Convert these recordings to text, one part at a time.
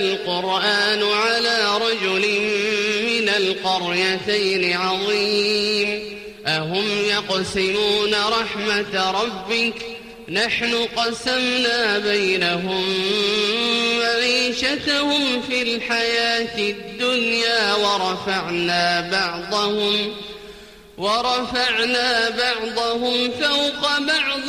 القرآن على رجل من القريتين عظيم. أهم يقسمون رحمة ربك؟ نحن قسمنا بينهم معيشتهم في الحياة الدنيا ورفعنا بعضهم ورفعنا بعضهم فوق بعض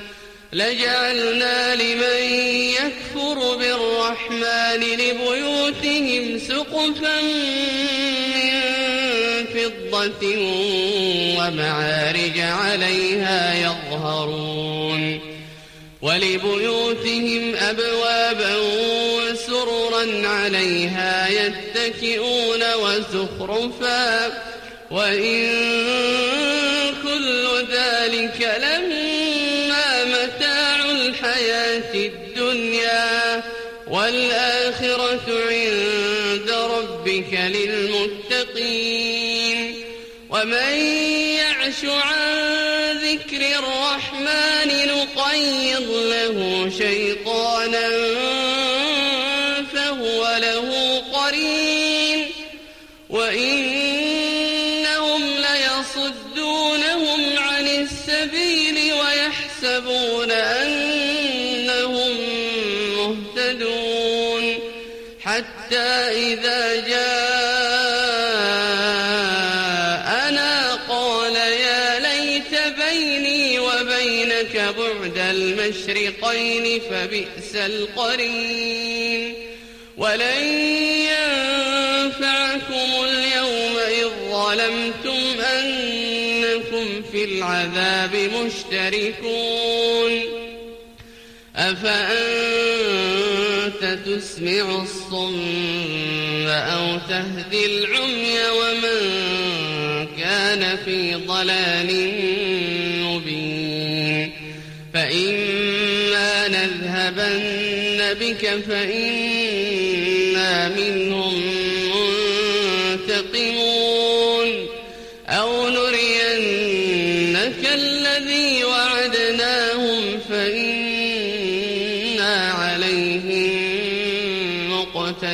لجعلنا لمن يكفر بالرحمن لبيوتهم سقفا من فضة ومعارج عليها يظهرون ولبيوتهم أبوابا وسررا عليها يتكئون وزخرفا وإن كل ذلك متاع الحياة الدنيا والآخرة عند ربك للمتقين. ومن يعش عن ذكر الرحمن نقيض له شيطانا فهو له قرين. وإنهم إذا جاءنا قال يا ليت بيني وبينك بعد المشرقين فبئس القرين. ولن ينفعكم اليوم إذ ظلمتم أنكم في العذاب مشتركون. أفأنت تسمع الصم أو تهدي العمي ومن كان في ضلال مبين. فإما نذهبن بك فإنا منهم منتقمون.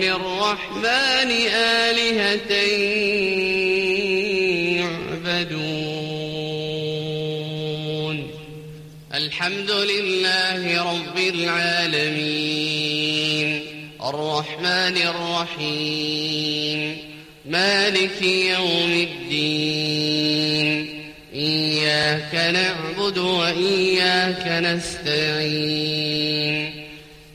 دون الرحمن آلهة يعبدون. الحمد لله رب العالمين. الرحمن الرحيم. مالك يوم الدين. إياك نعبد وإياك نستعين.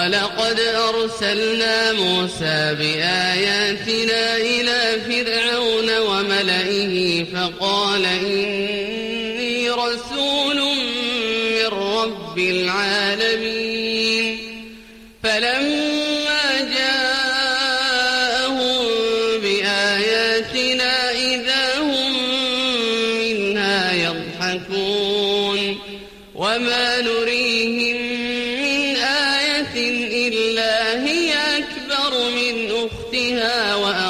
ولقد أرسلنا موسى بآياتنا إلى فرعون وملئه فقال إني رسول رب العالمين. فلما جاءهم بآياتنا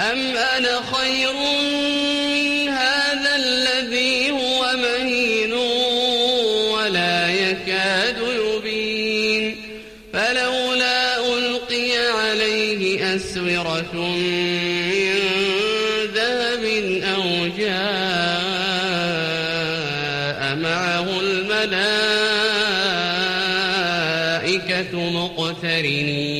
أم أنا خير من هذا الذي هو مهين ولا يكاد يبين فلولا ألقي عليه أسورة من ذهب أو جاء معه الملائكة مقترنين